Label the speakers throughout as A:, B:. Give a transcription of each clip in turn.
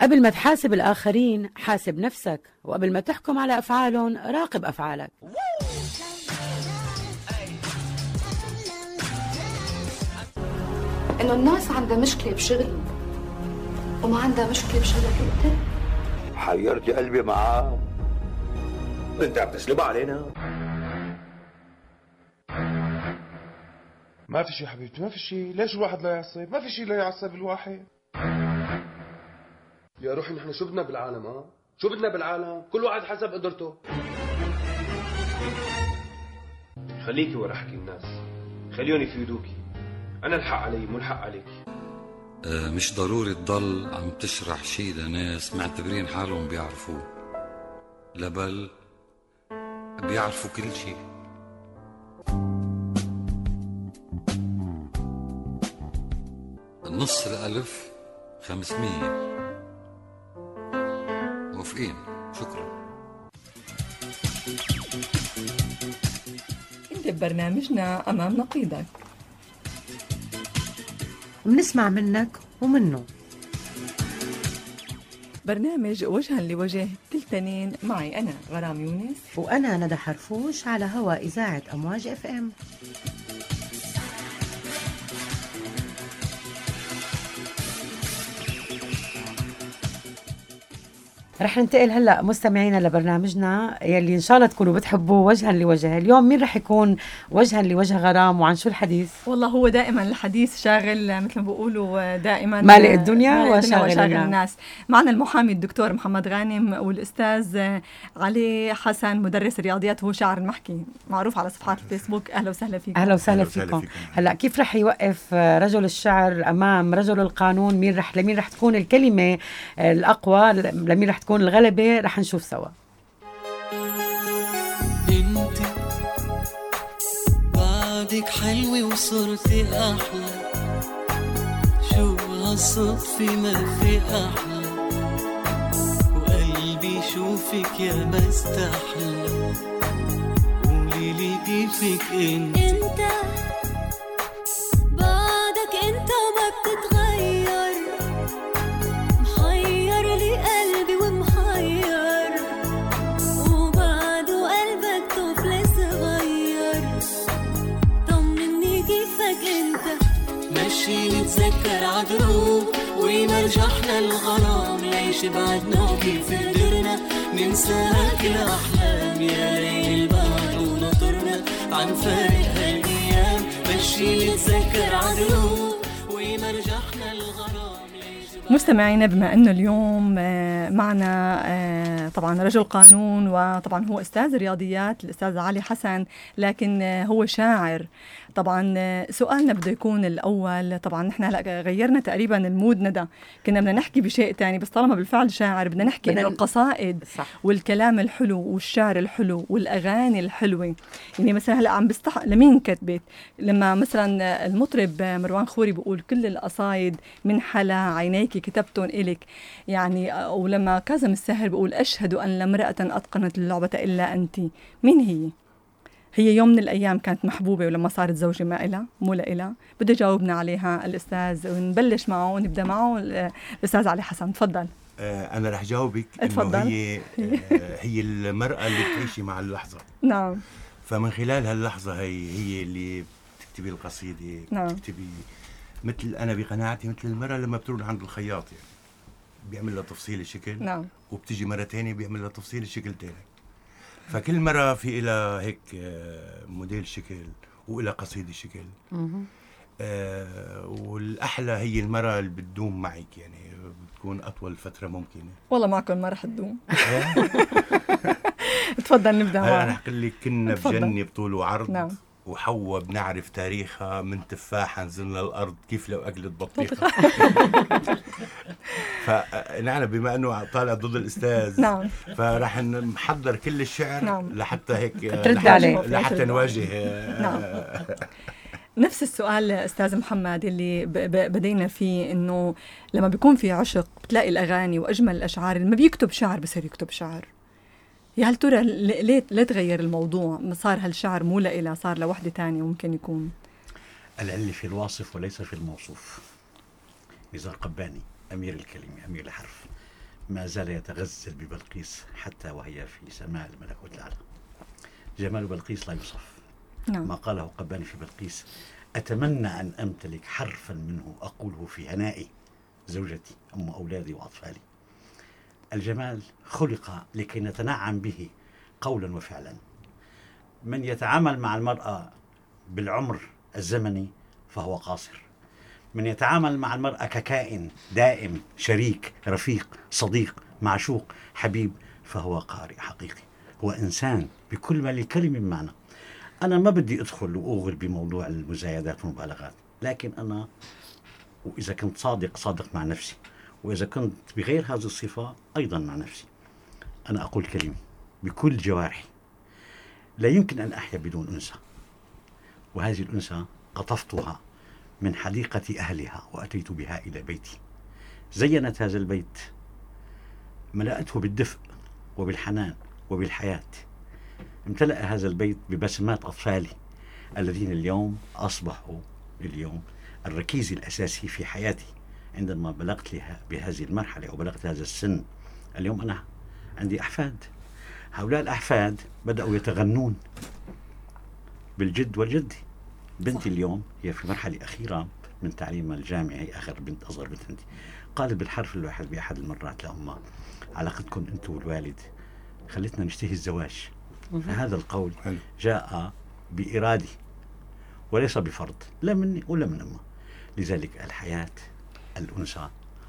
A: قبل ما تحاسب الآخرين حاسب نفسك وقبل ما تحكم على أفعالهم راقب أفعالك.
B: إنه الناس عندها مشكلة بشغل وما عندها مشكلة بشغلك أنت
C: حيرتي قلبي معاه.
D: انت عم تسلبها علينا.
E: ما في شيء حبيبتي ما في شيء ليش الواحد لا يعصب؟ ما في شيء لا يعصب الواحد. يا روحي نحن شو بدنا بالعالم ها؟ شو بدنا بالعالم؟ كل واحد حسب قدرته. خليكي ورا حكي الناس. خليهم يفيدوكي. أنا الحق علي مو الحق عليك.
F: آه، مش ضروري تضل عم تشرح شيء لناس معتبرين حالهم بيعرفوه. لا بل بيعرفوا كل شيء نص الألف خمسمية. موافقين؟ شكرا.
G: إنت ببرنامجنا أمام نقيضك.
A: بنسمع منك ومنه.
G: برنامج وجها لوجه كل تنين معي أنا غرام يونس.
A: وأنا ندى حرفوش على هوا إذاعة أمواج إف إم. رح ننتقل هلا مستمعينا لبرنامجنا يلي إن شاء الله تكونوا بتحبوه وجها لوجه، اليوم مين رح يكون وجها لوجه غرام وعن شو الحديث؟
G: والله هو دائما الحديث شاغل مثل ما بيقولوا دائما
A: مالئ الدنيا
G: مالئ
A: وشاغل الناس.
G: الناس. معنا المحامي الدكتور محمد غانم والأستاذ علي حسن مدرس رياضيات وهو شاعر المحكي معروف على صفحات الفيسبوك. أهلا وسهلا فيكم.
A: أهلا وسهلا
H: أهلا وسهلا
A: فيكم.
H: فيكم.
A: هلا كيف رح يوقف رجل الشعر أمام رجل القانون؟ مين رح لمين رح تكون الكلمة الأقوى؟ لمين رح تكون الغلبه رح نشوف سوا.
I: انت بعدك حلوة وصرتي أحلى. شو هالصدفة ما في أحلى؟ وقلبي يشوفك يا بستحلى قولي لي كيفك أنت؟ أنت ويمرجحنا الغرام ليش بعدنا وكيف قدرنا. ننسى كل أحلام. يا ليل البعد ونطرنا عن فارق هالأيام مشي نتذكر عدروب ويمرجحنا الغرام ليش
G: مستمعينا بما أنه اليوم آه، معنا آه، طبعا رجل قانون وطبعا هو أستاذ رياضيات الأستاذ علي حسن لكن آه، هو شاعر. طبعا سؤالنا بده يكون الأول طبعا نحن هلأ غيرنا تقريبا المود ندى كنا بدنا نحكي بشيء تاني بس طالما بالفعل شاعر بدنا نحكي
A: إنه
G: القصائد
A: صح.
G: والكلام الحلو والشعر الحلو والأغاني الحلوة. يعني مثلا هلأ عم بستح لمين كتبت؟ لما مثلا المطرب مروان خوري بيقول كل القصايد من حلا عينيك كتبتن إلك. يعني ولما كاظم الساهر بيقول أشهد أن لا امرأة أتقنت اللعبة إلا أنت. مين هي؟ هي يوم من الأيام كانت محبوبة ولما صارت زوجة ما إلها مو لإلها. بده يجاوبنا عليها الأستاذ ونبلش معه ونبدأ معه. الأستاذ علي حسن تفضل.
H: آه، أنا رح جاوبك
G: اتفضل.
H: هي آه، هي المرأة اللي بتعيشي مع اللحظة.
G: نعم.
H: فمن خلال هاللحظة هي هي اللي بتكتبي القصيدة
G: نعم.
H: بتكتبي مثل أنا بقناعتي مثل المرأة لما بتروح عند الخياط يعني. بيعمل لها تفصيل شكل
G: نعم.
H: وبتجي مرة تانية بيعمل لها تفصيل شكل تاني. فكل مرة في إلها هيك آه، موديل شكل وإلها قصيدة شكل. آه، والأحلى هي المرة اللي بتدوم معك يعني بتكون أطول فترة ممكنة
G: والله معكم ما رح تدوم تفضل نبدأ
H: هلا أنا
G: معه
H: أحكي لك كنا. بجنة بطول وعرض
G: نعم.
H: وحواء بنعرف تاريخها من تفاحة نزلنا الأرض كيف لو أكلت بطيخة فنحن بما أنه طالع ضد الأستاذ
G: نعم
H: فراح نحضر كل الشعر
G: نعم.
H: لحتى هيك
A: ترد
H: لحتى-
A: عليه.
H: لحتى نواجه
G: نعم. نفس السؤال أستاذ محمد اللي بدينا فيه إنه لما بيكون في عشق بتلاقي الأغاني وأجمل الأشعار اللي ما بيكتب شعر بصير يكتب شعر يا هل ترى ليه ليه تغير الموضوع؟ صار هالشعر مو لإلها صار لوحدة تانية ممكن يكون.
J: العلة في الواصف وليس في الموصوف. نزار قباني أمير الكلمة أمير الحرف. ما زال يتغزل ببلقيس حتى وهي في سماء الملكوت الأعلى جمال بلقيس لا يوصف.
G: نعم.
J: ما قاله قباني في بلقيس أتمنى أن أمتلك حرفا منه أقوله في هنائي زوجتي أم أولادي وأطفالي. الجمال خلق لكي نتنعم به قولا وفعلا. من يتعامل مع المرأة بالعمر الزمني فهو قاصر. من يتعامل مع المرأة ككائن دائم شريك رفيق صديق معشوق حبيب فهو قارئ حقيقي. هو إنسان بكل ما للكلمة معنى أنا ما بدي أدخل وأوغل بموضوع المزايدات والمبالغات لكن أنا وإذا كنت صادق صادق مع نفسي. وإذا كنت بغير هذه الصفة أيضا مع نفسي. أنا أقول كلمة بكل جوارحي. لا يمكن أن أحيا بدون أنثى. وهذه الأنثى قطفتها من حديقة أهلها وأتيت بها إلى بيتي. زينت هذا البيت. ملأته بالدفء وبالحنان وبالحياة. امتلأ هذا البيت ببسمات أطفالي الذين اليوم أصبحوا اليوم الركيز الأساسي في حياتي. عندما بلغت لها بهذه المرحلة أو بلغت هذا السن. اليوم أنا عندي أحفاد. هؤلاء الأحفاد بدأوا يتغنون بالجد والجد بنتي اليوم هي في مرحلة أخيرة من تعليمها الجامعي هي آخر بنت أصغر بنت عندي. قالت بالحرف الواحد بأحد المرات لأمها علاقتكم أنت والوالد خلتنا نشتهي الزواج. فهذا القول جاء بإرادي وليس بفرض لا مني ولا من أمه. لذلك الحياة الأنثى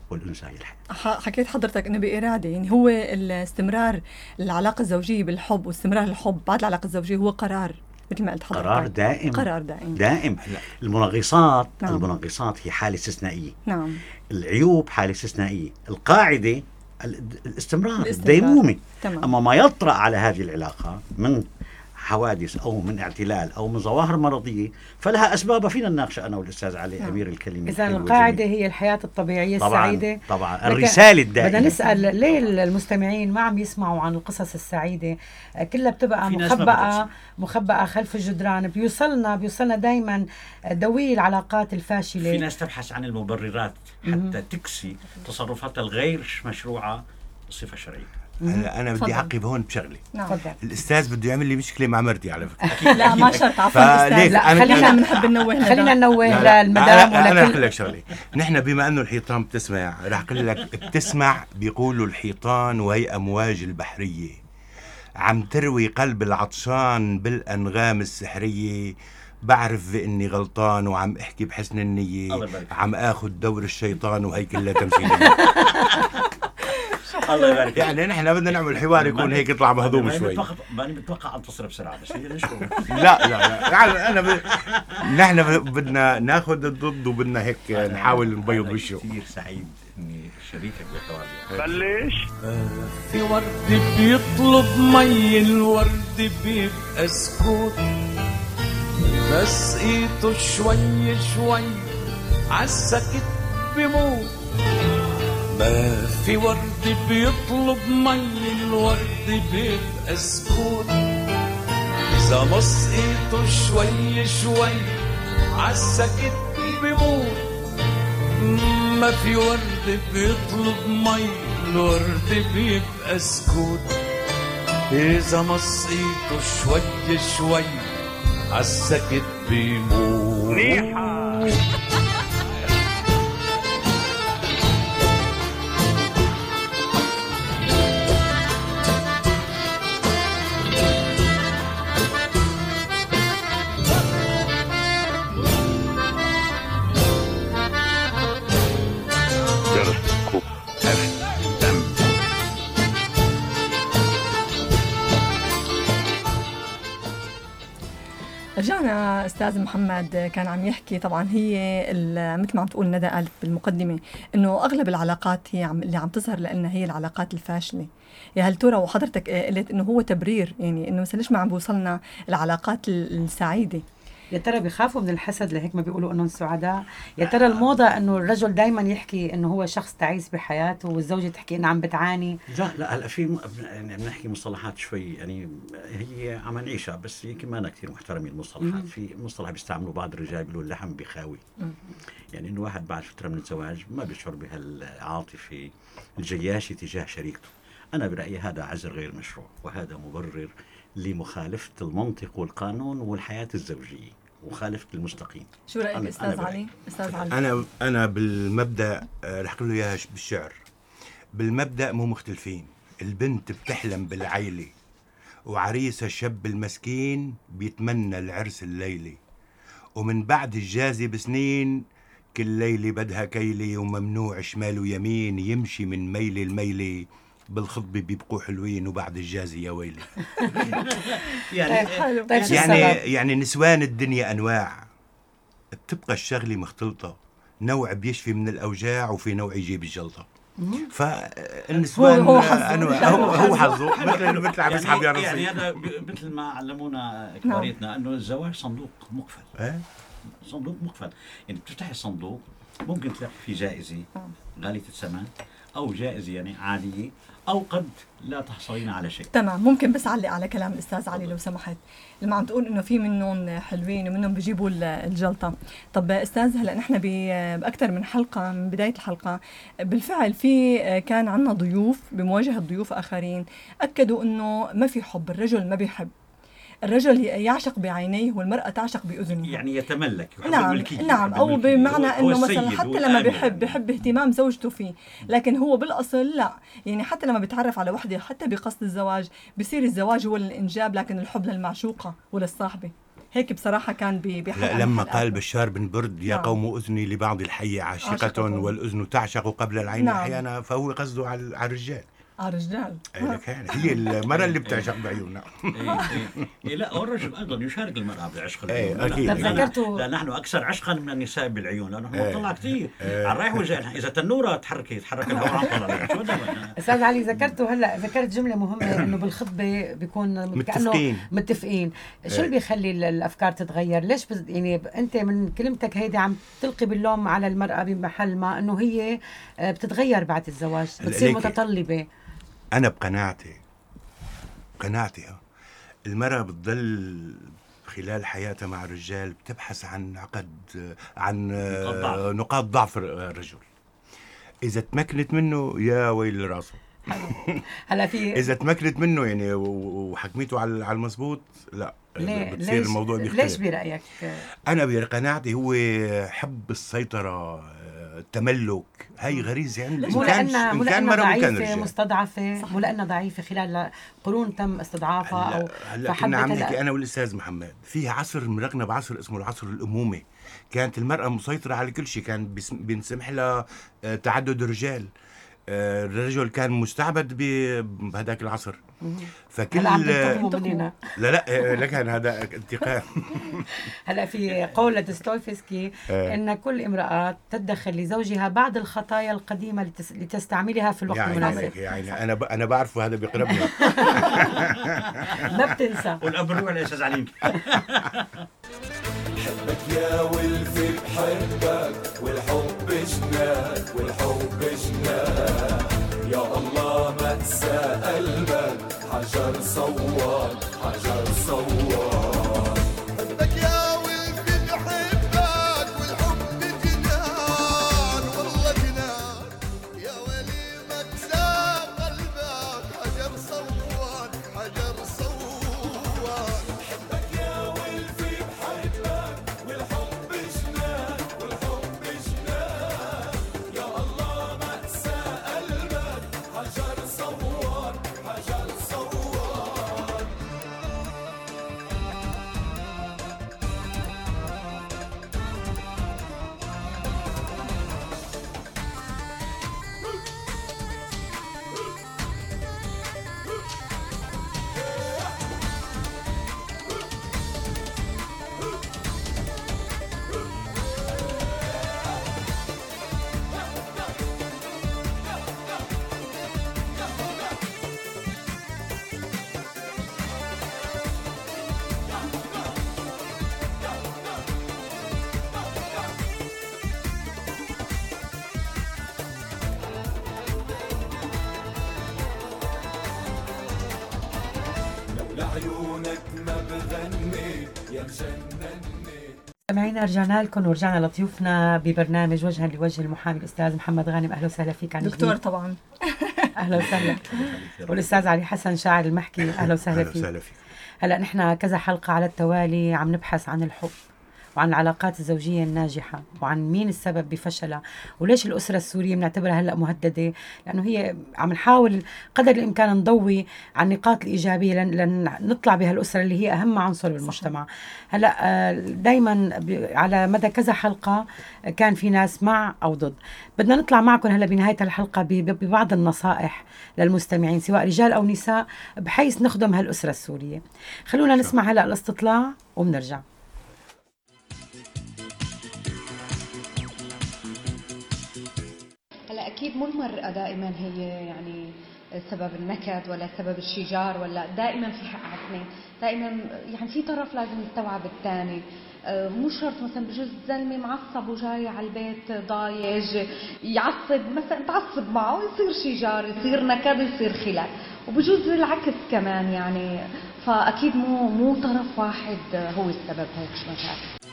J: والأنثى هي الحياة
G: ح- حكيت حضرتك إنه بإرادة يعني هو الاستمرار العلاقة الزوجية بالحب واستمرار الحب بعد العلاقة الزوجية هو قرار مثل ما قلت حضرتك.
J: قرار دائم.
G: قرار دائم.
J: دائم. المنغصات
G: نعم.
J: المنغصات هي حالة استثنائية.
G: نعم.
J: العيوب حالة استثنائية. القاعدة ال- الاستمرار,
G: الاستمرار.
J: الديمومة
G: تمام.
J: أما ما يطرأ على هذه العلاقة من حوادث أو من اعتلال أو من ظواهر مرضية فلها أسباب فينا نناقشها أنا والأستاذ علي
G: نعم.
J: أمير الكلمة
A: إذا
J: الحلو
A: القاعدة
J: والجميل.
A: هي الحياة الطبيعية
J: طبعاً،
A: السعيدة
J: طبعاً.
A: لكن
J: الرسالة الدائمة.
A: بدنا نسأل ليه المستمعين ما عم يسمعوا عن القصص السعيدة آه، كلها بتبقى مخبأة مخبأة خلف الجدران بيوصلنا بيوصلنا دايما دوي العلاقات الفاشلة
J: في ناس تبحث عن المبررات حتى تكسي تصرفاتها الغير مشروعة صفة شرعية
H: هلا أنا بدي. أعقب هون بشغله
G: نعم.
A: تفضل.
H: الأستاذ بده يعمل لي مشكلة مع مرتي على فكرة.
G: لا ما شرط. عفوا لا
H: أنا-
G: خلينا
H: أنا-
G: بنحب ننوه.
A: خلينا ننوه
H: لا لا
A: للمدام
H: أنا أنا رح
A: أقول
H: لك شغلة. نحن بما أنه الحيطان بتسمع رح أقول لك بتسمع بيقولوا الحيطان وهي امواج البحرية. عم تروي قلب العطشان بالأنغام السحرية. بعرف باني غلطان وعم أحكي بحسن النية.
J: الله يبارك فيك.
H: عم آخذ دور الشيطان وهي كلها تمثيليه
J: الله يبارك.
H: يعني نحن بدنا نعمل حوار يكون هيك يطلع مهضوم شوي.
J: ماني متوقع انتصر بسرعة بس هي نشكر
H: لا لا لا. يعني أنا ب... نحن بدنا ناخذ الضد وبدنا هيك نحاول نبيض وشه.
J: كثير سعيد إني شريكك بالحوار اليوم.
K: في ورد بيطلب مي الورد بيبقى سكوت. بس إيده شوي شوي عالسكت بموت. ما في ورد بيطلب مي الورد بيبقى سكوت. إذا ما سقيته شوي شوي عالسكت بموت ما في ورد بيطلب مي الورد بيبقى سكوت. إذا ما سقيته شوي شوي عالسكت بيموت.
G: أستاذ محمد كان عم يحكي طبعا هي مثل ما عم تقول ندى قالت بالمقدمة إنه أغلب العلاقات هي عم اللي عم تظهر لانها هي العلاقات الفاشلة. يا هل ترى وحضرتك قلت إنه هو تبرير يعني إنه مثلا ليش ما عم بوصلنا العلاقات ال- السعيدة؟
A: يا ترى بيخافوا من الحسد لهيك ما بيقولوا إنهم سعداء؟ يا ترى الموضة إنه الرجل دائما يحكي إنه هو شخص تعيس بحياته والزوجة تحكي إنها عم بتعاني؟
J: لا لا هلا في م- يعني بنحكي مصطلحات شوي يعني هي عم نعيشها بس يمكن ما كثير محترمين المصطلحات. في مصطلح بيستعملوا بعض الرجال بيقولوا اللحم بخاوي يعني إنه واحد بعد فترة من الزواج ما بيشعر بهالعاطفة الجياشة تجاه شريكته. أنا برأيي هذا عذر غير مشروع وهذا مبرر. لمخالفة المنطق والقانون والحياة الزوجية مخالفة المستقيم.
G: شو رأيك
J: أنا- أنا
G: أستاذ
J: برأيي.
G: علي أستاذ علي.
H: أنا أنا بالمبدأ آه، رح له إياها ش- بالشعر. بالمبدأ مو مختلفين. البنت بتحلم بالعيلة وعريسها الشاب المسكين بيتمنى العرس الليلي ومن بعد الجازي بسنين كل ليلة بدها كيلة وممنوع شمال ويمين يمشي من ميلة لميلة. بالخطبة بيبقوا حلوين وبعد الجازي يا ويلي.
J: يعني
A: طيب شو
H: يعني؟ يعني نسوان الدنيا أنواع. بتبقى الشغلة مختلطة. نوع بيشفي من الأوجاع وفي نوع يجيب الجلطة. فالنسوان
G: هو- هو حظه.
H: هو, حظه. مثل مثل عم يسحب يا
J: يعني, يعني
H: رصيد
J: هذا ب- مثل ما علمونا كباريتنا إنه الزواج صندوق مقفل.
H: إيه؟
J: صندوق مقفل. يعني بتفتحي الصندوق ممكن تلاقي فيه جائزة غالية الثمن أو جائزة يعني عادية. أو قد لا تحصلين على شيء.
G: تمام ممكن بس علق على كلام الأستاذ علي لو سمحت. لما عم تقول إنه في منهم حلوين ومنهم بيجيبوا ال- الجلطة. طب أستاذ هلا نحن بأكثر من حلقة من بداية الحلقة بالفعل في كان عندنا ضيوف بمواجهة ضيوف آخرين أكدوا إنه ما في حب الرجل ما بيحب. الرجل يعشق بعينيه والمرأة تعشق بأذنها
J: يعني يتملك
G: نعم نعم
J: الملكية.
G: بمعنى إنه مثلا حتى لما بيحب
J: يعني.
G: بيحب اهتمام زوجته فيه لكن هو بالأصل لا يعني حتى لما بيتعرف على وحدة حتى بقصد الزواج بصير الزواج هو للانجاب لكن الحب للمعشوقة وللصاحبه هيك بصراحة كان ب- بحلقة
H: لا
G: من
H: لما. قال بشار بن برد يا
G: نعم.
H: قوم أذني لبعض الحي عاشقة
G: عاشقة.
H: والأذن تعشق قبل العين
G: نعم.
H: أحيانا فهو قصده على الرجال
G: آه رجال
H: إيه هي المرأة اللي بتعشق بعيونها
J: إيه إيه إيه لا والرجل أيضا يشارك المرأة بعشق العيون لا,
A: ذكرتوا-
J: لا نحن أكثر عشقا من النساء بالعيون لأنه نحن. بنطلع كثير. على الرايح والجاي إذا تنورة تحركي يتحرك الهواء
A: أستاذ علي ذكرته هلأ ذكرت جملة مهمة إنه بالخطبة بيكون
H: متفقين.
A: متفقين شو. اللي بيخلي ال- الأفكار تتغير ليش. يعني أنت من كلمتك هيدي عم تلقي باللوم على المرأة بمحل ما إنه هي آه، بتتغير بعد الزواج بتصير. متطلبة
H: أنا بقناعتي قناعتي آه. المرأة بتضل خلال حياتها مع الرجال بتبحث عن عقد عن
J: نقاط ضعف.
H: آه، ضعف الرجل. إذا تمكنت منه يا ويل راسه
A: هلا في
H: إذا تمكنت منه يعني وحكميته على على المزبوط لا بتصير
A: ليش؟
H: الموضوع
A: ليش
H: بيختلف
A: برأيك؟
H: أنا بقناعتي هو حب السيطرة آه، التملك هاي غريزة عند
A: مو
H: كان
A: لانها مو
H: إن كان
A: لانها
H: مرة
A: ضعيفة
H: رجال
A: مستضعفة. مو لانها ضعيفة خلال قرون تم استضعافها أو
H: هلا كنا عم نحكي أنا والأستاذ محمد. في عصر مرقنا بعصر اسمه العصر الأمومي. كانت المرأة مسيطرة على كل شيء. كان بينسمح لها آه، تعدد الرجال آه، الرجل كان مستعبد ب- بهذاك العصر. فكل
A: هلا
H: لا لا آه، لكن هذا انتقام.
A: هلا في قول لدوستويفسكي
H: إيه.
A: إن كل امرأة تدخر لزوجها بعض الخطايا القديمة لتس... لتستعملها في الوقت
H: يعني
A: المناسب.
H: يعني أنا ب... أنا بعرفه هذا بيقربني.
A: ما بتنسى.
J: والأب الروح الاستاذ علي
K: بحبك يا ولفي بحبك والحب جنان والحب جنان يا تسى قلبك حجر صوار حجر صوار
A: رجعنا لكم ورجعنا لضيوفنا ببرنامج وجها لوجه المحامي الأستاذ محمد غانم. أهلا وسهلا فيك عن
G: دكتور
A: جديد.
G: طبعا.
A: أهلا وسهلا. والأستاذ علي حسن شاعر المحكي أهلا وسهلا
H: أهلا
A: فيك.
H: وسهلا فيك.
A: هلا نحن كذا حلقة على التوالي عم نبحث عن الحب. وعن العلاقات الزوجية الناجحة وعن مين السبب بفشلها وليش الأسرة السورية بنعتبرها هلأ مهددة؟ لأنه هي عم نحاول قدر الإمكان نضوي على النقاط الإيجابية لن, نطلع بهالأسرة اللي هي أهم عنصر بالمجتمع هلأ دايما على مدى كذا حلقة آه، كان في ناس مع أو ضد. بدنا نطلع معكم هلأ بنهاية الحلقة ببعض النصائح للمستمعين سواء رجال أو نساء بحيث نخدم هالأسرة السورية. خلونا نسمع هلأ الاستطلاع وبنرجع.
L: أكيد مو المرأة دائما هي يعني سبب النكد ولا سبب الشجار ولا دائما في حق على الاثنين دائما يعني في طرف لازم يستوعب الثاني. آه، مو شرط مثلا بجوز الزلمه معصب وجاي على البيت ضايج يعصب مثلا تعصب معه يصير شجار يصير نكد يصير خلاف. وبجوز العكس كمان يعني فأكيد مو مو طرف واحد هو السبب هيك مشاكل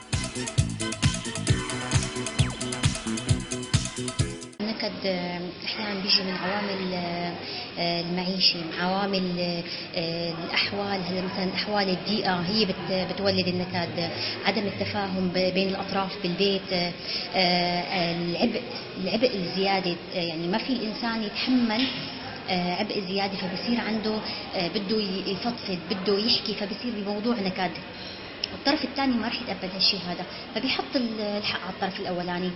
M: النكد آه، أحيانا بيجي من عوامل آه، المعيشة عوامل آه، الأحوال. هلأ مثلا أحوال الضيقه هي بت- بتولد النكد عدم التفاهم بين الأطراف بالبيت آه، العبء العبء الزيادة. يعني ما في الانسان يتحمل عبء زيادة فبصير عنده بده يفضفض بده يحكي فبصير بموضوع نكد. الطرف الثاني ما راح يتقبل هالشيء هذا فبيحط ال- الحق على الطرف الأولاني.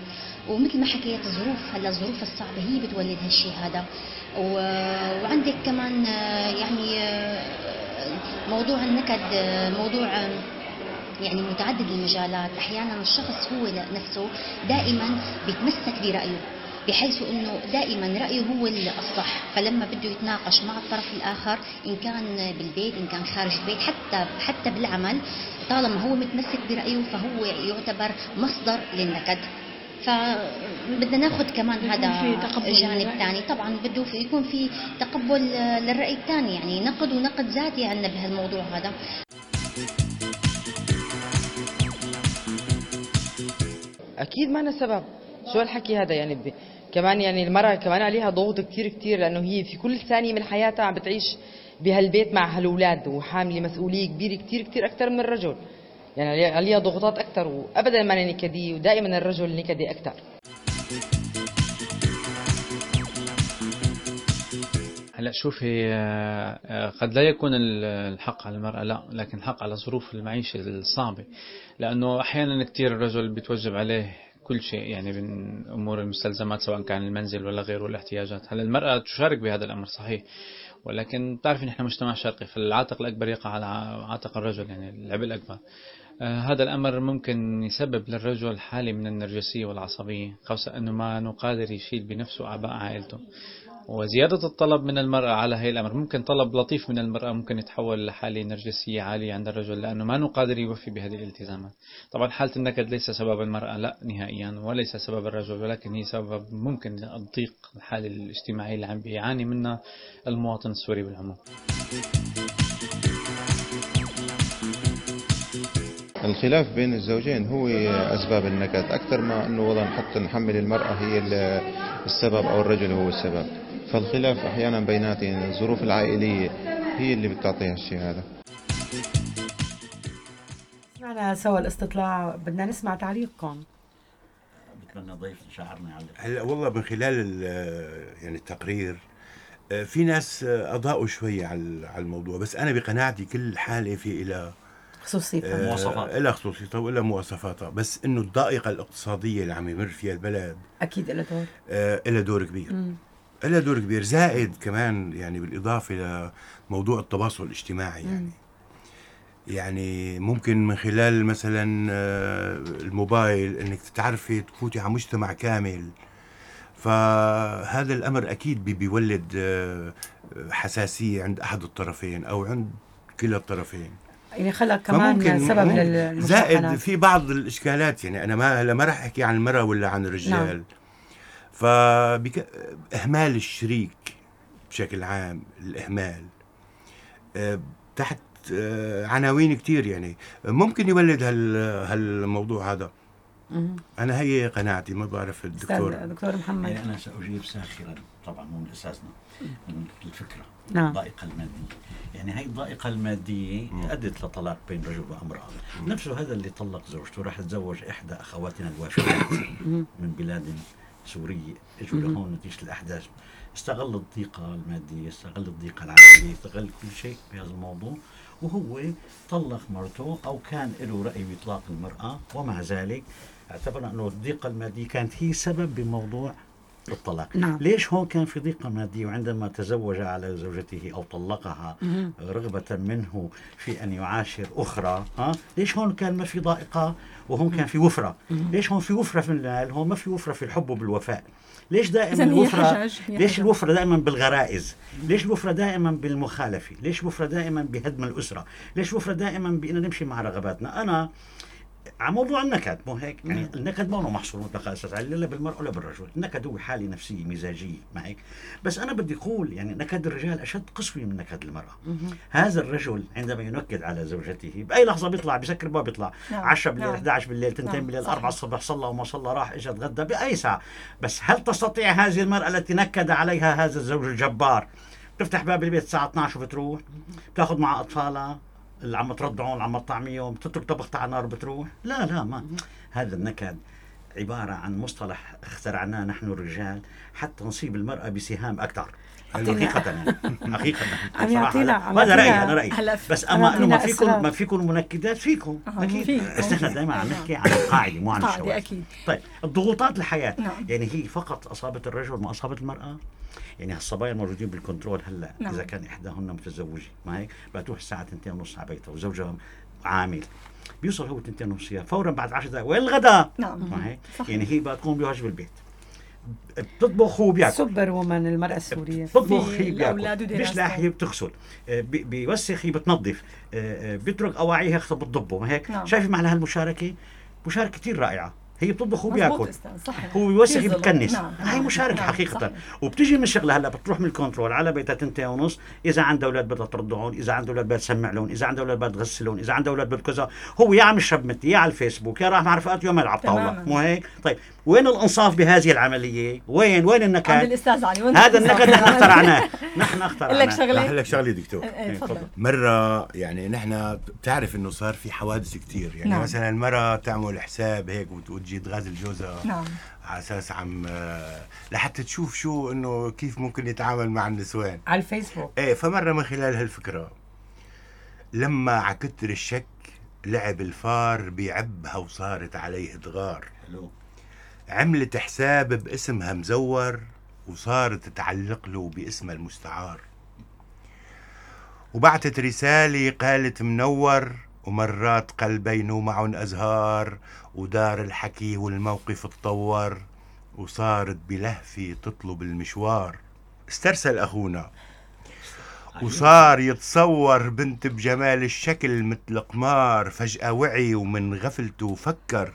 M: ومثل ما حكيت الظروف هلا الظروف الصعبة هي بتولد هالشيء هذا. و- وعندك كمان آه، يعني آه، موضوع النكد آه، موضوع يعني متعدد المجالات. أحيانا الشخص هو نفسه دائما بيتمسك برأيه. بحيث إنه دائما رأيه هو الصح فلما بده يتناقش مع الطرف الآخر إن كان بالبيت إن كان خارج البيت حتى حتى بالعمل طالما هو متمسك برأيه فهو يعتبر مصدر للنكد. فبدنا ناخذ كمان هذا الجانب. الثاني طبعا بده في يكون في تقبل للرأي الثاني يعني نقد ونقد ذاتي عندنا بهالموضوع هذا.
N: أكيد ما أنا سبب. شو الحكي هذا يعني ب... كمان يعني المرأة كمان عليها ضغوط كتير كتير لأنه هي في كل ثانية من حياتها عم بتعيش بهالبيت مع هالأولاد وحاملة مسؤولية كبيرة كتير كتير أكثر من الرجل. يعني عليها- ضغوطات أكثر وأبدا ما أنا نكدية ودائما الرجل نكدي أكثر
O: هلأ شوفي آه، قد لا يكون ال- الحق على المرأة لا لكن الحق على ظروف المعيشة الصعبة. لأنه أحيانا كثير الرجل بيتوجب عليه كل شيء يعني من أمور المستلزمات سواء كان المنزل ولا غيره والاحتياجات. هلا المرأة تشارك بهذا الأمر؟ صحيح. ولكن بتعرف نحن مجتمع شرقي فالعاتق الأكبر يقع على عاتق الرجل يعني العبء الأكبر. آه، هذا الأمر ممكن يسبب للرجل حالة من النرجسية والعصبية خاصة أنه ما قادر يشيل بنفسه أعباء عائلته. وزيادة الطلب من المرأة على هي الأمر. ممكن طلب لطيف من المرأة ممكن يتحول لحالة نرجسية عالية عند الرجل لأنه ما قادر يوفي بهذه الالتزامات. طبعا حالة النكد ليس سبب المرأة لا نهائيا وليس سبب الرجل ولكن هي سبب ممكن الضيق الحالة الاجتماعية اللي عم بيعاني منها المواطن السوري بالعموم.
P: الخلاف بين الزوجين هو أسباب النكد. أكثر ما أنه والله حتى نحمل المرأة هي ال- السبب أو الرجل هو السبب. فالخلاف أحيانا بيناتهم الظروف العائلية هي اللي بتعطيها الشيء هذا.
A: سمعنا سوا الاستطلاع بدنا نسمع تعليقكم.
J: بتمنى ضيف شاعرنا يعلق.
H: هلا والله من خلال ال- يعني التقرير آه، في ناس آه، أضاءوا شوي على على الموضوع بس أنا بقناعتي كل حالة في لها
A: خصوصيتها.
J: مواصفات.
H: لها خصوصيتها ولا مواصفاتها بس إنه الضائقة الاقتصادية اللي عم يمر فيها البلد
A: أكيد له دور.
H: آه، لها دور كبير.
A: مم.
H: لها دور كبير زائد كمان يعني بالإضافة لموضوع التواصل الاجتماعي يعني. يعني ممكن من خلال مثلا آه، الموبايل إنك تتعرفي تفوتي على مجتمع كامل. فهذا الأمر أكيد بي- بيولد آه، حساسية عند أحد الطرفين أو عند كلا الطرفين.
A: يعني خلق كمان سبب
H: ممكن زائد
A: للمشاحنات
H: في بعض الإشكالات يعني أنا ما هلا ما راح أحكي عن المرأة ولا عن الرجال.
A: نعم.
H: فاهمال الشريك بشكل عام الإهمال. آه، تحت آه، عناوين كتير يعني. ممكن يولد هال هالموضوع هذا. أنا هي قناعتي ما بعرف الدكتور.
A: دكتور محمد.
J: يعني أنا سأجيب ساخرا طبعا مو من أساسنا من الفكرة
A: نعم.
J: الضائقة المادية. يعني هاي الضائقة المادية أدت لطلاق بين رجل وامرأة. نفسه هذا اللي طلق زوجته راح تزوج إحدى أخواتنا الوافدات من بلاد سورية اجوا. لهون نتيجة الأحداث استغل الضيقة المادية استغل الضيقة العائلية استغل كل شيء بهذا الموضوع وهو طلق مرته أو كان له رأي بإطلاق المرأة ومع ذلك اعتبر أنه الضيقة المادية كانت هي سبب بموضوع الطلاق
A: نعم.
J: ليش هون كان في ضيقة مادية وعندما تزوج على زوجته أو طلقها. رغبة منه في أن يعاشر أخرى ها؟ ليش هون كان ما في ضائقة وهون كان في وفرة؟ ليش هون في وفرة في المال هون ما في وفرة في الحب وبالوفاء. ليش دائما الوفرة ليش. الوفرة دائما بالغرائز؟ ليش الوفرة دائما بالمخالفة؟ ليش الوفرة دائما بهدم الأسرة؟ ليش الوفرة دائما بأن نمشي مع رغباتنا؟ أنا على موضوع النكد مو هيك يعني النكد ما هو محصور مطلقا أساس عليه لا بالمرأة ولا بالرجل النكد هو حالة نفسية مزاجية ما هيك بس أنا بدي أقول يعني نكد الرجال أشد قسوة من نكد المرأة هذا الرجل عندما ينكد على زوجته بأي لحظة بيطلع بسكر باب بيطلع
G: نعم.
J: 10 بالليل
G: نعم.
J: 11 بالليل 2
G: نعم.
J: بالليل
G: صحيح.
J: 4 الصبح صلى وما صلى راح اجى تغدى بأي ساعة بس هل تستطيع هذه المرأة التي نكد عليها هذا الزوج الجبار بتفتح باب البيت الساعة 12 وبتروح بتاخذ مع أطفالها اللي عم ترضعهم اللي عم تطعميهم بتترك طبختها على النار وبتروح. لا لا ما هذا النكد عبارة عن مصطلح اخترعناه نحن الرجال حتى نصيب المرأة بسهام أكثر. حقيقة يعني حقيقة
A: عم يعطينا-
J: هذا رأيي أنا رأيي بس أما إنه ما فيكم. ما فيكم منكدات فيكم
G: أها،
J: أكيد. بس نحن دائما عم نحكي عن القاعدة مو عن الشواذ
G: أكيد.
J: طيب الضغوطات الحياة
G: نعم.
J: يعني هي فقط أصابت الرجل ما أصابت المرأة يعني هالصبايا الموجودين بال control هلأ
G: نعم.
J: إذا كان إحداهن متزوجه ما هيك بتروح الساعة 2 ونص على بيتها وزوجها عامل بيوصل هو 2 ونص فورا بعد 10 دقائق وين الغداء؟
G: نعم.
J: ما هيك. يعني هي بتقوم بواجب البيت بتطبخ هو بياكل
A: superwoman المرأة السورية.
J: بتطبخ هي بياكل. بيشلح هي بتغسل. آه، بي- بيوسخ هي بتنظف. آه، آه، بيترك أواعيه هي بتضبه ما هيك؟
G: نعم.
J: شايف معنى هالمشاركة؟ مشاركة كثير رائعة. هي بتطبخ وبياكل. هو بيوسخ. بتكنس
G: نعم،
J: هاي
G: نعم،
J: مشاركة
G: نعم،
J: حقيقة
G: صحيح.
J: وبتيجي من شغلها هلا بتروح من ال control على بيتها تنتين ونص إذا عندها أولاد بدها ترضعون إذا عندها أولاد بدها تسمع لهم إذا عندها أولاد بدها تغسلون إذا عندها أولاد بدها كذا هو يا عم يشرب متي يا على الفيسبوك يا راح مع رفقاته يا ما يلعب
G: طاولة.
J: مو هيك طيب وين الانصاف بهذه العملية وين وين
G: عند
J: النكد
G: الأستاذ علي وين
J: هذا النكد نحن
G: علي؟
J: اخترعناه نحن اخترعناه
G: لك؟
H: رح أقول لك شغلة دكتور
G: إيه، إيه، تفضل
H: مرة يعني نحن بتعرف إنه صار في حوادث كتير يعني
G: نعم.
H: مثلا المرة تعمل حساب هيك وتجي تغازل جوزها
G: نعم.
H: على أساس عم لحتى تشوف شو إنه كيف ممكن يتعامل مع النسوان.
A: على الفيسبوك.
H: إيه فمرة من خلال هالفكرة لما عكتر الشك لعب الفار بعبها وصارت عليه ادغار
J: حلو.
H: عملت حساب باسمها مزور وصارت تعلق له باسمها المستعار. وبعتت رسالة قالت منور ومرات قلبين ومعن أزهار ودار الحكي والموقف تطور وصارت بلهفة تطلب المشوار. استرسل أخونا. وصار يتصور بنت بجمال الشكل مثل قمار فجأة وعي ومن غفلته فكر.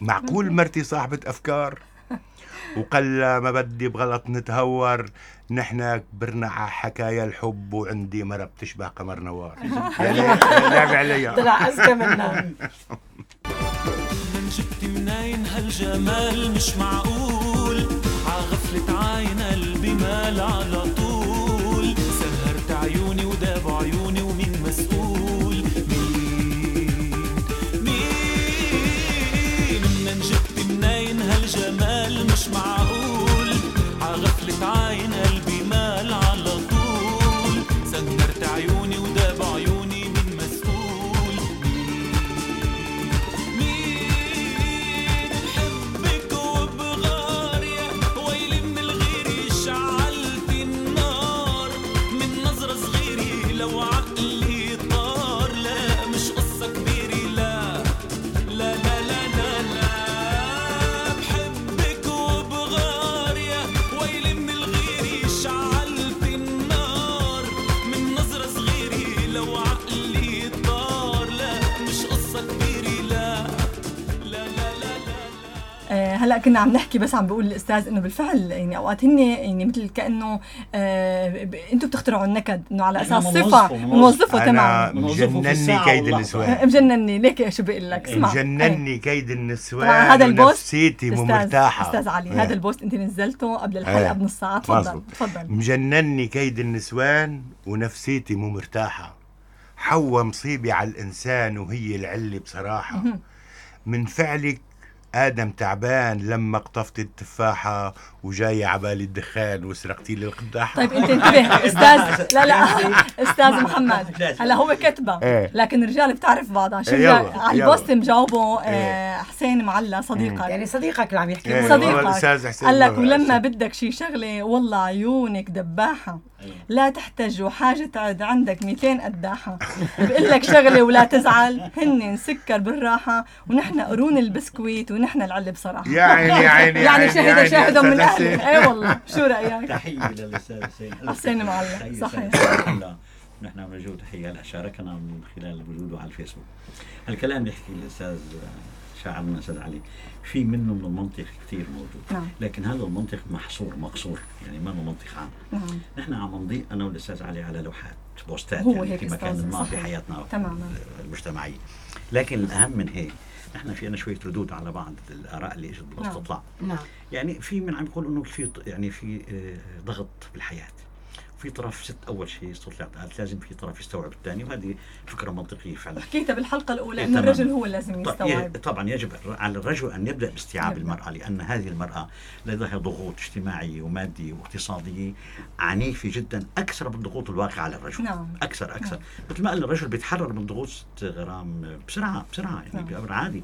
H: معقول مرتي صاحبة أفكار؟ وقال لا ما بدي بغلط نتهور. نحن كبرنا على حكايا الحب وعندي مرة بتشبه قمر نوار. يعني لعب عليها
A: طلع أذكى منا
K: من جبتي منين هالجمال؟ مش معقول. عغفلة عين قلبي مال على طول. سهرت عيوني وداب عيوني.
G: كنا عم نحكي بس عم بقول الأستاذ إنه بالفعل يعني أوقات هن يعني مثل كأنه آه أنتم بتخترعوا النكد إنه على
H: أساس
G: صفة
H: أنا
G: تمام
H: مجنني كيد النسوان.
G: مجنني. ليك شو بقول لك؟ اسمع. إيه.
H: مجنني كيد النسوان
G: هذا ال post
H: ونفسيتي مو
G: أستاذ-
H: مرتاحة
G: أستاذ علي
H: إيه.
G: هذا ال post أنت نزلته قبل الحلقة
H: إيه.
G: بنص ساعة. تفضل. تفضل.
H: مجنني كيد النسوان ونفسيتي مو مرتاحة حوا مصيبة على الإنسان وهي العلة بصراحة. من فعلك آدم تعبان لما قطفت التفاحة وجاي عبالي الدخان وسرقتي لي القداحة
G: طيب انت انتبه. أستاذ لا لا. أستاذ محمد هلا هو كتبة.
H: إيه.
G: لكن الرجال بتعرف
H: إيه،
G: رجال-
H: يلا،
G: على. البوست مجاوبه آه،
H: إيه.
G: حسين معلا صديقك.
A: يعني صديقك اللي عم يحكي.
H: إيه،
G: صديقك. قال لك ولما. بدك شي شغلة والله عيونك دباحة. لا تحتج وحاجة تعد عندك 200 قداحة. بقول لك شغلة ولا تزعل. هن سكر بالراحة ونحن قرون البسكويت ونحن العلة بصراحه
H: يا عيني، يا عيني، يا
G: يعني شهد شاهد من
H: حسين.
G: اي والله. شو رأيك؟
J: تحية للأستاذ حسين.
G: حسين معلق،
J: تحية
G: صحيح.
J: نحن موجود تحية. له شاركنا من خلال وجوده على الفيسبوك. الكلام اللي يحكي الأستاذ شاعرنا الأستاذ علي. في منه من المنطق كثير موجود.
G: نعم.
J: لكن هذا المنطق محصور مقصور. يعني ما هو منطق عام.
G: نعم.
J: نحن عم نضيء أنا والأستاذ علي على لوحات بوستات
G: هو
J: يعني
G: هيك
J: في مكان ما في. حياتنا
G: تماما.
J: المجتمعية. لكن الأهم من هيك نحن في عنا شوية ردود على بعض الآراء اللي إجت بالاستطلاع.
A: نعم.
J: يعني في من عم يقول إنه في يعني في آه، ضغط بالحياة في طرف ست أول شيء استطلعت قالت لازم في طرف يستوعب الثاني وهذه فكرة منطقية فعلا
G: حكيتها بالحلقة الأولى
J: إيه،
G: إنه
J: تمام.
G: الرجل هو لازم
J: ط-
G: يستوعب
J: ي- طبعا يجب على الرجل أن يبدأ باستيعاب
G: يبدأ.
J: المرأة لأن هذه المرأة لديها ضغوط اجتماعيه وماديه واقتصاديه عنيفة جدا أكثر من الضغوط الواقعه على الرجل
G: نعم.
J: أكثر أكثر
G: نعم.
J: مثل ما قال الرجل بيتحرر من ضغوط غرام بسرعة بسرعة يعني
G: نعم.
J: بأمر عادي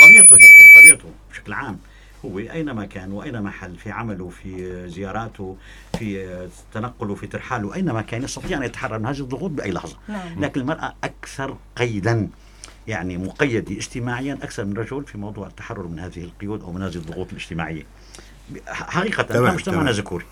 J: طبيعته هيك طبيعته بشكل عام هو اينما كان واينما حل في عمله في زياراته في تنقله في ترحاله اينما كان يستطيع أن يتحرر من هذه الضغوط بأي لحظة
G: نعم.
J: لكن المرأة أكثر قيدا يعني مقيده اجتماعيا أكثر من الرجل في موضوع التحرر من هذه القيود أو من هذه الضغوط الاجتماعية حقيقة
H: تمام،
J: نحن مجتمعنا. ذكوري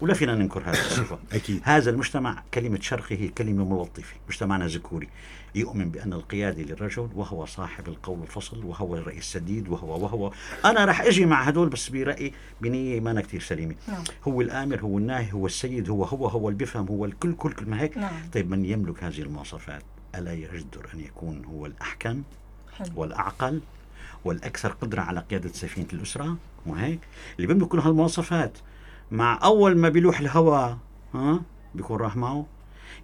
J: ولا فينا ننكر هذه الصفه
H: أكيد.
J: هذا المجتمع كلمة شرقي هي كلمة ملطفة مجتمعنا ذكوري يؤمن بأن القيادة للرجل وهو صاحب القول الفصل وهو الرأي السديد وهو وهو. أنا رح أجي مع هدول بس برأي بنية ما أنا كتير سليمة.
G: نعم.
J: هو الآمر هو الناهي هو السيد هو هو هو اللي بيفهم هو الكل كل كل ما هيك.
G: نعم.
J: طيب من يملك هذه المواصفات؟ ألا يجدر أن يكون هو الأحكم. والأعقل والأكثر قدرة على قيادة سفينة الأسرة؟ مو هيك؟ اللي بيملك كل هالمواصفات. مع أول ما بيلوح الهواء ها؟ بيكون راح معه؟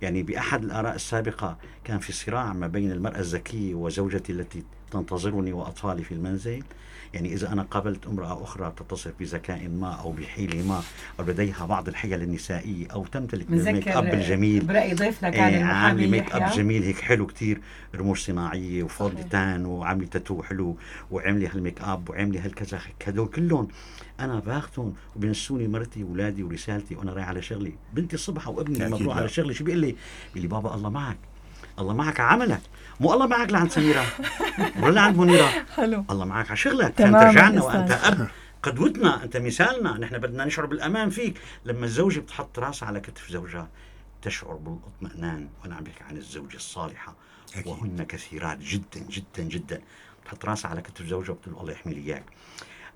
J: يعني بأحد الآراء السابقة كان في صراع ما بين المرأة الذكية وزوجتي التي تنتظرني وأطفالي في المنزل. يعني إذا أنا قابلت امرأة أخرى تتصف بذكاء ما أو بحيلة ما أو لديها بعض الحيل النسائية أو تمتلك ال make up الجميل.
A: برأي ضيفنا كان المحامي
J: عامله make up
A: يحيى.
J: جميل هيك حلو كتير رموش صناعية وفوندي تان وعامله تاتو حلو وعامله هالميك أب وعامله هالكذا هدول كلهم أنا باخذهم وبنسوني مرتي واولادي ورسالتي وأنا رايح على شغلي. بنتي الصبح وابني
H: لا.
J: على شغلي شو بيقول لي؟ بيقول لي بابا الله معك. الله معك على عملك. مو الله معك لعند سميرة ولا لعند منيرة.
G: حلو.
J: الله معك على شغلك. فانت رجعنا. وأنت أب. قدوتنا أنت مثالنا. نحن بدنا نشعر بالأمان فيك. لما الزوجة بتحط راسها على كتف زوجها تشعر بالاطمئنان. وأنا عم بحكي عن الزوجة الصالحة.
H: أكيد.
J: وهن كثيرات جدا جدا جدا. بتحط راسها على كتف زوجها وبتقول له الله يحمي لي إياك.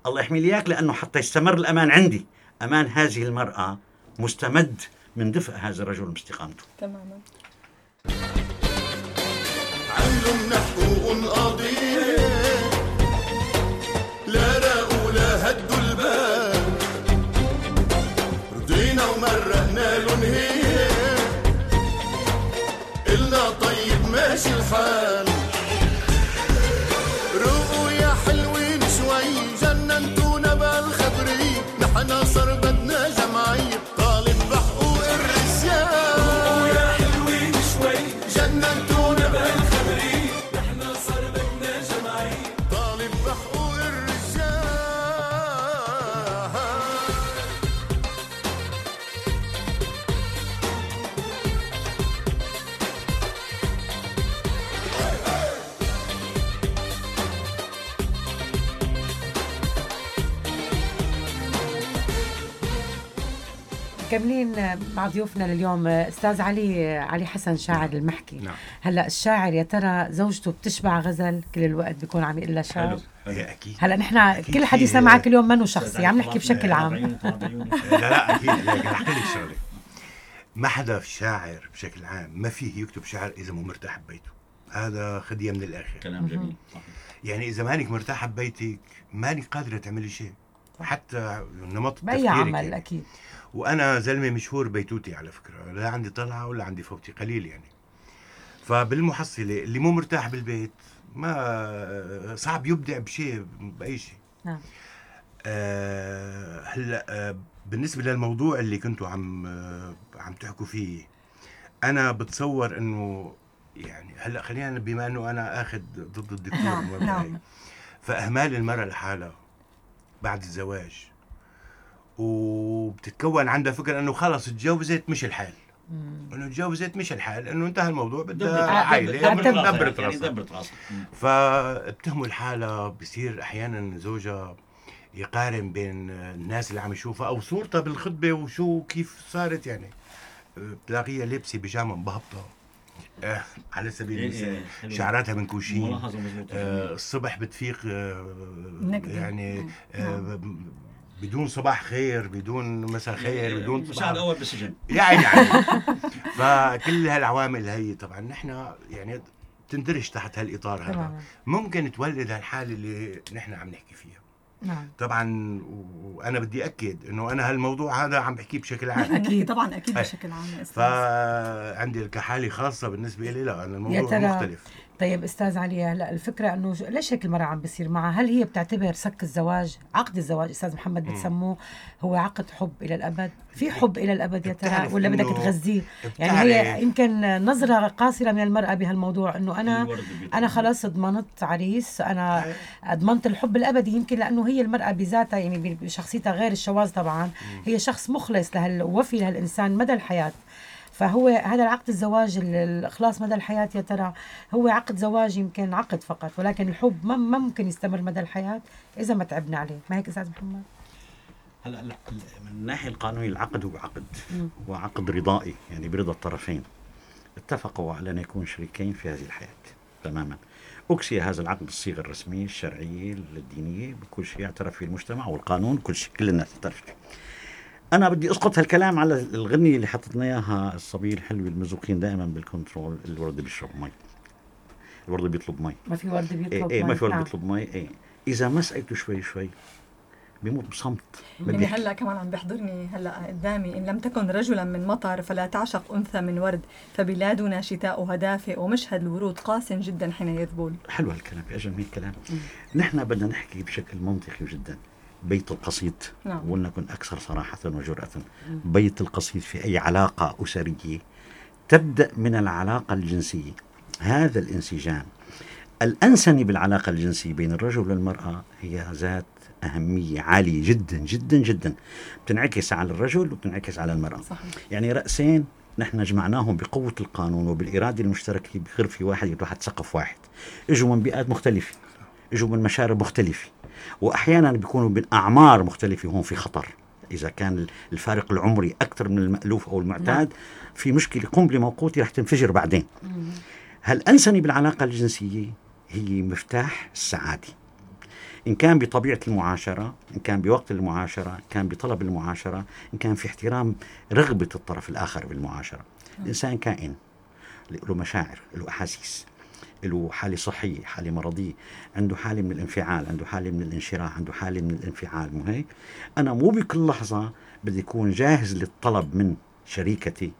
J: الله يحمي لي إياك لأنه حتى يستمر الأمان عندي. أمان هذه المرأة مستمد من دفء هذا الرجل من استقامته
G: تماما.
K: علمنا حقوق القضية
A: مكملين مع ضيوفنا لليوم أستاذ علي علي حسن شاعر المحكي.
H: نعم.
A: هلأ الشاعر يا ترى زوجته بتشبع غزل؟ كل الوقت بيكون عم يقول لها شعر
J: حلو.
H: هي أكيد.
A: هلأ نحن كل حديثنا معك اليوم منه شخصي عم نحكي بشكل عام.
H: لا لا أكيد. احكي لك. شغله ما حدا في شاعر بشكل عام ما فيه يكتب شعر إذا مو مرتاح ببيته. هذا خدية من الآخر.
J: كلام جميل. صحيح.
H: يعني إذا مانك مرتاحه ببيتك مانك قادره تعملي شيء. حتى نمط بأي
A: عمل
H: يعني.
A: أكيد.
H: وأنا زلمة مشهور بيتوتي على فكرة لا عندي طلعة ولا عندي فوتي قليل يعني. فبالمحصلة اللي مو مرتاح بالبيت ما صعب يبدع بشيء بأي شيء.
A: نعم.
H: آه هلأ آه بالنسبة للموضوع اللي كنتوا عم آه عم تحكوا فيه أنا بتصور إنه يعني هلأ خلينا بما إنه أنا آخذ ضد الدكتور
G: نعم،.
H: فإهمال المرأة لحالها بعد الزواج وبتتكون عندها فكرة إنه خلص تجوزت مش الحال. إنه تجوزت مش الحال إنه انتهى الموضوع بدها عائلة
J: دبرت راسها. يعني
H: راسها.
J: مم.
H: فبتهمل حالها بصير أحيانا زوجها يقارن بين الناس اللي عم يشوفها أو صورتها بالخطبة وشو كيف صارت يعني. بتلاقيها لابسة بيجامة مبهبطه آه على سبيل
J: إيه،
H: المثال
J: إيه، حلو.
H: شعراتها منكوشين. آه الصبح بتفيق آه. يعني بدون صباح خير بدون مساء خير بدون
J: مساء
H: صباح
J: الأول بالسجن
H: يعني يعني. فكل هالعوامل هي طبعا نحن يعني تندرج تحت هالإطار هذا.
A: تماما.
H: ممكن تولد هالحالة اللي نحن عم نحكي فيها.
A: نعم.
H: طبعا وأنا بدي أكد إنه أنا هالموضوع هذا عم بحكيه بشكل عام.
G: أكيد طبعا
H: أكيد.
G: بشكل عام يا.
H: فعندي كحاله خاصة بالنسبة لي لا أنا
A: يا
H: الموضوع
A: ترى
H: مختلف.
A: طيب أستاذ علي هلا الفكرة إنه ليش هيك المرأة عم بيصير معها؟ هل هي بتعتبر سك الزواج عقد الزواج أستاذ محمد. بتسموه هو عقد حب إلى الأبد؟ في حب إلى الأبد يا ترى ولا بدك تغذيه؟ يعني هي يمكن نظرة قاصرة من المرأة بهالموضوع
J: إنه أنا.
A: أنا خلاص ضمنت عريس أنا ضمنت الحب الأبدي يمكن لأنه هي المرأة بذاتها يعني بشخصيتها غير الشواذ طبعا هي شخص مخلص لهال وفي لهالإنسان مدى الحياة فهو هذا العقد الزواج ال- الإخلاص مدى الحياة يا ترى هو عقد زواج يمكن عقد فقط ولكن الحب ما ممكن يستمر مدى الحياة إذا ما تعبنا عليه. ما هيك أستاذ محمد؟
J: هلا لا، من الناحيه القانونية العقد هو عقد. هو عقد رضائي يعني برضا الطرفين. اتفقوا على أن يكون شريكين في هذه الحياة تماما. أكسي هذا العقد بالصيغة الرسمية الشرعية الدينية بكل شيء يعترف فيه المجتمع والقانون كل شيء كل الناس تعترف فيه. أنا بدي أسقط هالكلام على الغنية اللي حطتنا إياها الصبية الحلوة المزوقين دائما بال control الورد بيشرب مي. الورد بيطلب مي.
A: ما في ورد بيطلب
J: إيه ما
A: مي.
J: في ورد
A: نعم.
J: بيطلب مي إيه. إذا ما سقيته شوي شوي بيموت بصمت. ما
G: يعني. هلأ كمان عم بيحضرني هلأ قدامي. إن لم تكن رجلا من مطر فلا تعشق أنثى من ورد فبلادنا شتاؤها دافئ ومشهد الورود قاس جدا حين يذبل.
J: حلو هالكلام في أجل من الكلام نحن بدنا نحكي بشكل منطقي جدا. بيت القصيد
G: نعم.
J: ولنكن أكثر صراحة وجرأة. بيت القصيد في أي علاقة أسرية تبدأ من العلاقة الجنسية. هذا الانسجام. الأنسنة بالعلاقة الجنسية بين الرجل والمرأة هي ذات أهمية عالية جدا جدا جدا. بتنعكس على الرجل وبتنعكس على المرأة.
G: صحيح.
J: يعني رأسين نحن جمعناهم بقوة القانون وبالإرادة المشتركة بغرفة واحدة تحت سقف واحد. إجوا من بيئات مختلفة. إجوا من مشارب مختلفة. وأحيانا بيكونوا من أعمار مختلفة هون في خطر. إذا كان الفارق العمري أكثر من المألوف أو المعتاد في مشكلة قنبلة موقوتة رح تنفجر بعدين. هالأنسنة بالعلاقة الجنسية؟ هي مفتاح السعادة. إن كان بطبيعة المعاشرة إن كان بوقت المعاشرة إن كان بطلب المعاشرة إن كان في احترام رغبة الطرف الآخر بالمعاشرة. الإنسان كائن له مشاعر له أحاسيس. له حالة صحية حالة مرضية عنده حالة من الانفعال عنده حالة من الانشراح عنده حالة من الانفعال مو هيك؟ أنا مو بكل لحظة بدي أكون جاهز للطلب من شريكتي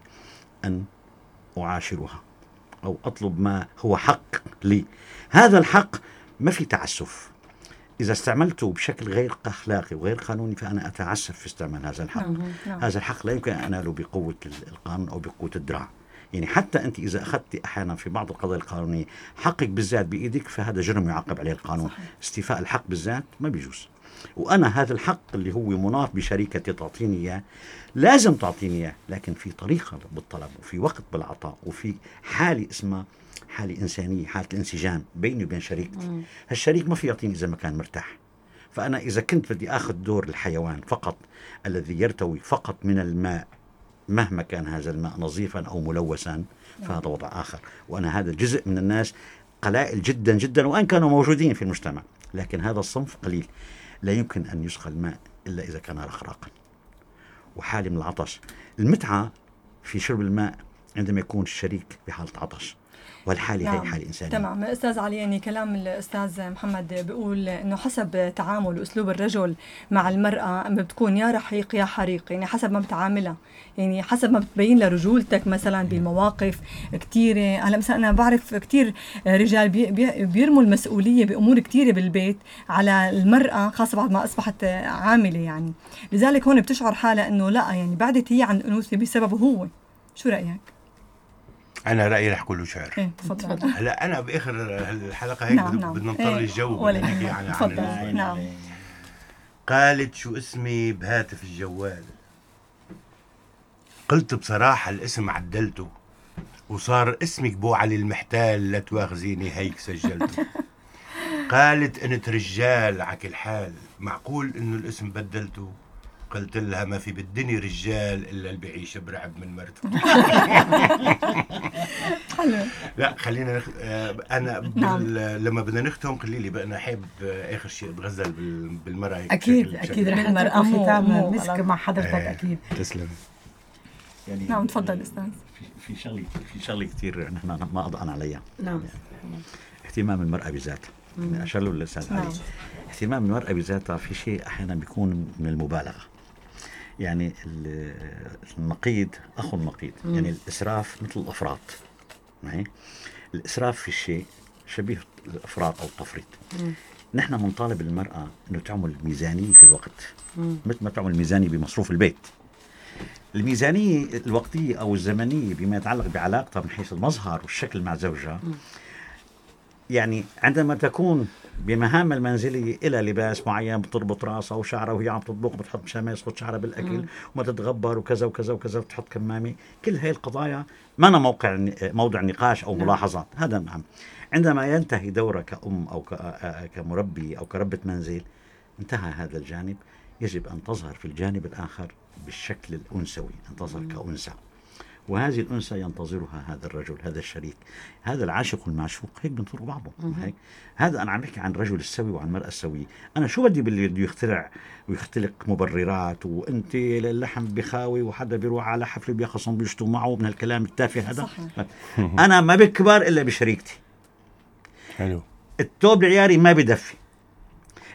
J: أن أعاشرها أو أطلب ما هو حق لي. هذا الحق ما في تعسف. إذا استعملته بشكل غير أخلاقي وغير قانوني فأنا أتعسف في استعمال هذا الحق.
G: نعم، نعم.
J: هذا الحق لا يمكن أن أناله بقوة القانون أو بقوة الدراع. يعني حتى أنت إذا أخذت أحيانا في بعض القضايا القانونية حقك بالذات بإيدك فهذا جرم يعاقب عليه القانون. صحيح. استيفاء الحق بالذات ما بيجوز. وأنا هذا الحق اللي هو مناط بشريكتي تعطيني إياه لازم تعطيني إياه لكن في طريقة بالطلب وفي وقت بالعطاء وفي حالة اسمها حالة إنسانية حالة الانسجام بيني وبين شريكتي. هالشريك ما في يعطيني إذا ما كان مرتاح. فأنا إذا كنت بدي أخذ دور الحيوان فقط الذي يرتوي فقط من الماء مهما كان هذا الماء نظيفا أو ملوثا فهذا وضع آخر. وأنا هذا جزء من الناس قلائل جدا جدا وإن كانوا موجودين في المجتمع. لكن هذا الصنف قليل. لا يمكن أن يسقى الماء إلا إذا كان رخراقا. وحالي من العطش. المتعة في شرب الماء عندما يكون الشريك بحالة عطش. والحالة هي حالة إنسانية.
G: تمام. أستاذ علي يعني كلام الأستاذ محمد بيقول إنه حسب تعامل وأسلوب الرجل مع المرأة بتكون يا رحيق يا حريق يعني حسب ما بتعاملها. يعني حسب ما بتبين لها رجولتك مثلا بمواقف كثيره هلأ مثلا أنا بعرف كثير رجال بي بي بيرموا المسؤولية بأمور كثيره بالبيت على المرأة خاصة بعد ما أصبحت عاملة يعني. لذلك هون بتشعر حالها إنه لأ يعني بعدت هي عن الانوثه بسببه هو. شو رأيك؟
H: أنا رأيي رح كله شعر
G: إيه تفضل
H: هلا أنا بآخر الحلقة هيك
G: نعم، نعم.
H: بدنا نضطر
G: إيه،
H: الجو بدنا نحكي. عن
G: نعم.
H: قالت شو اسمي بهاتف الجوال قلت بصراحة الاسم عدلته وصار اسمك بو علي المحتال لا تواخذيني هيك سجلته قالت إنت رجال عكل حال معقول إنه الاسم بدلته قلت لها ما في بالدنيا رجال إلا اللي بيعيش برعب من مرته.
G: حلو.
H: لا خلينا نخ... آه، أنا
A: نعم.
H: بال... لما بدنا نختم قولي لي بقى أنا حابب آه، آخر شيء اتغزل بال... بالمرأة. هيك
A: أكيد
H: بشكل- أكيد
A: رح
G: مو-
A: ختام مسك مع حضرتك
H: إيه،
A: أكيد
H: تسلم.
J: يعني
G: نعم تفضل أستاذ.
J: في شغله في شغلة كثير نحن ما أضعنا عليها.
A: نعم.
J: اهتمام المرأة بذاتها. أشار له الأستاذ علي.
A: نعم.
J: اهتمام المرأة بذاتها في شيء أحيانا بيكون من المبالغة. يعني ال- النقيض أخو النقيض. يعني الإسراف مثل الأفراط. معي الإسراف في الشيء شبيه الأفراط أو التفريط. نحن بنطالب المرأة أنه تعمل ميزانية في الوقت. مثل ما تعمل ميزانية بمصروف البيت. الميزانية الوقتية أو الزمنية بما يتعلق بعلاقتها من حيث المظهر والشكل مع زوجها يعني عندما تكون بمهام المنزلية إلى لباس معين بتربط راسها وشعرها وهي عم تطبخ بتحط مشان يسقط شعرها بالأكل. وما تتغبر وكذا وكذا وكذا وتحط كمامة. كل هاي القضايا ما أنا موقع موضع نقاش أو
A: نعم.
J: ملاحظات هذا نعم عندما ينتهي دورك كأم أو كمربي أو كربة منزل انتهى هذا الجانب. يجب أن تظهر في الجانب الآخر بالشكل الأنثوي أن تظهر كأنثى. وهذه الأنثى ينتظرها هذا الرجل هذا الشريك. هذا العاشق والمعشوق هيك بينطروا بعضهم. هيك. هذا أنا عم بحكي عن الرجل السوي وعن المرأة السوية. أنا شو بدي باللي بده يخترع؟ ويختلق مبررات وأنت اللحم بخاوي وحدا بيروح على حفل بياخذ سندويشته معه من هالكلام التافه هذا.
G: صحيح.
J: أنا ما بكبر إلا بشريكتي.
H: حلو.
J: التوب العياري ما بدفي.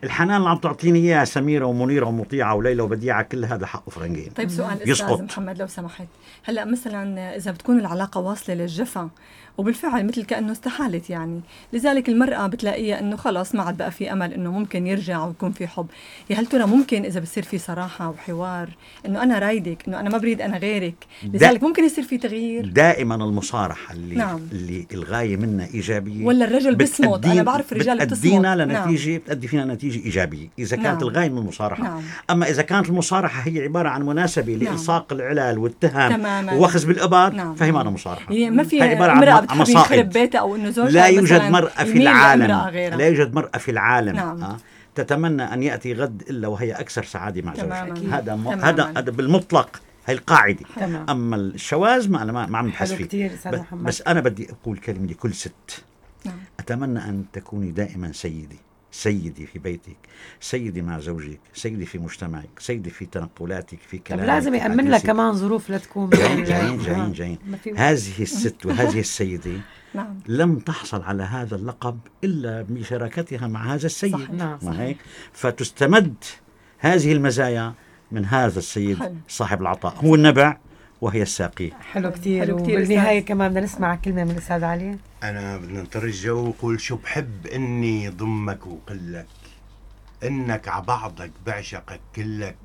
J: الحنان اللي عم تعطيني إياها سميرة ومنيرة ومطيعة وليلى وبديعة كل هذا حقه فرنجين.
G: طيب سؤال أستاذ
J: يسقط
G: محمد لو سمحت. هلأ مثلا إذا بتكون العلاقة واصلة للجفا وبالفعل مثل كأنه استحالت يعني لذلك المرأة بتلاقيها إنه خلاص ما عاد بقى في أمل إنه ممكن يرجع ويكون في حب يا هل ترى ممكن إذا بصير في صراحة وحوار إنه أنا رايدك إنه أنا ما بريد أنا غيرك لذلك ممكن يصير في تغيير
J: دائما المصارحة اللي
G: نعم.
J: اللي الغاية منها إيجابية
G: ولا الرجل بيصمت أنا بعرف رجال
J: بتأدينا
G: بتصمت
J: لنتيجه بتأدي فينا نتيجة إيجابية إذا كانت
G: نعم.
J: الغاية من المصارحة
G: نعم.
J: أما إذا كانت المصارحة هي عبارة عن مناسبة
G: نعم.
J: لإلصاق العلل والتهم
G: تماما.
J: واخذ بالابر
G: نعم.
J: فهي ما أنا مصارحة
G: يعني ما في
J: هي عبارة عن- مصائب.
G: يخرب بيتها أو إنه زوجها
J: لا يوجد مرأة في العالم. لا يوجد مرأة في العالم
G: نعم.
J: آه، تتمنى أن يأتي غد إلا وهي أكثر سعادة مع. زوجها هذا م... هذا هذا بالمطلق هي القاعدة
A: تمام.
J: أما الشواذ ما أنا ما, ما عم بحس فيه
A: أستاذ
J: بس, أنا بدي أقول كلمة لكل ست
G: نعم.
J: أتمنى أن تكوني دائما سيدي سيدي في بيتك سيدي مع زوجك سيدي في مجتمعك سيدي في تنقلاتك في
A: طب
J: كلامك
A: لازم يأمن لك
J: حديثك.
A: كمان ظروف لتكون
J: جايين جايين جايين
A: ما في-
J: هذه الست وهذه السيدة
G: نعم.
J: لم تحصل على هذا اللقب إلا بمشاركتها مع هذا السيد.
G: نعم،
J: ما. هيك فتستمد هذه المزايا من هذا السيد. صاحب العطاء. هو النبع. وهي الساقية.
A: حلو كتير
G: حلو كتير
A: وبالنهاية
G: أستاذ.
A: كمان بدنا نسمع كلمة من الأستاذ علي.
H: أنا بدنا نطر الجو وقول شو بحب إني ضمك وقلك. إنك عبعضك بعشقك كلك.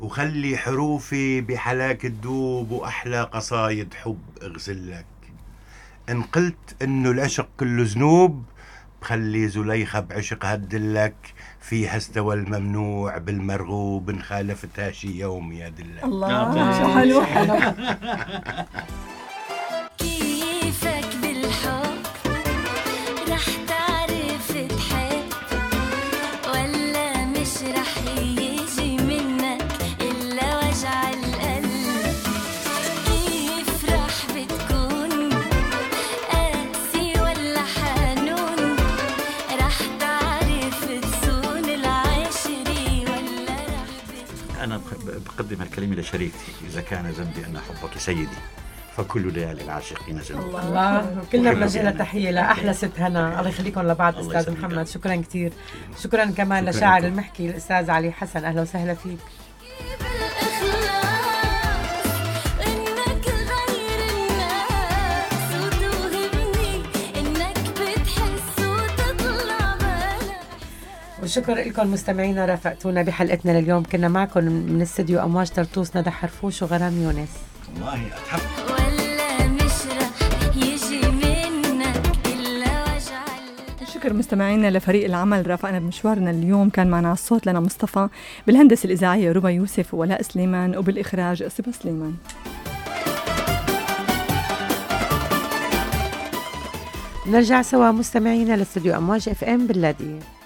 H: وخلي حروفي بحلاك تدوب وأحلى قصايد حب أغزلك. إن قلت إنه العشق كله ذنوب بخلي زليخة بعشق هدلك. فيها استوى الممنوع بالمرغوب إن خالفتها شي يوم يا دلك
G: الله. شو حلو حلو
J: لشريكتي إذا كان ذنبي أن أحبك سيدي فكل ليالي العاشقين ذنب.
A: الله. كلنا
J: وكل
A: بنوجه لها
J: بينا.
A: تحية لأحلى ست هنا. الله يخليكم لبعض
J: الله
A: أستاذ
J: يسلمك.
A: محمد. شكرا كثير. شكرا. كمان
J: شكراً
A: لشاعر. المحكي الأستاذ علي حسن. أهلا وسهلا فيك. وشكرا لكم مستمعينا رافقتونا بحلقتنا لليوم. كنا معكم من استديو أمواج طرطوس ندى حرفوش وغرام يونس.
J: والله أتحب
Q: ولا مش رح يجي منك إلا وجع
G: شكر مستمعينا لفريق العمل. رافقنا بمشوارنا اليوم. كان معنا على الصوت لنا مصطفى بالهندسة الإذاعية ربا يوسف وولاء سليمان وبالإخراج صبا سليمان.
A: نرجع سوا مستمعينا لاستديو أمواج إف إم باللاذقيه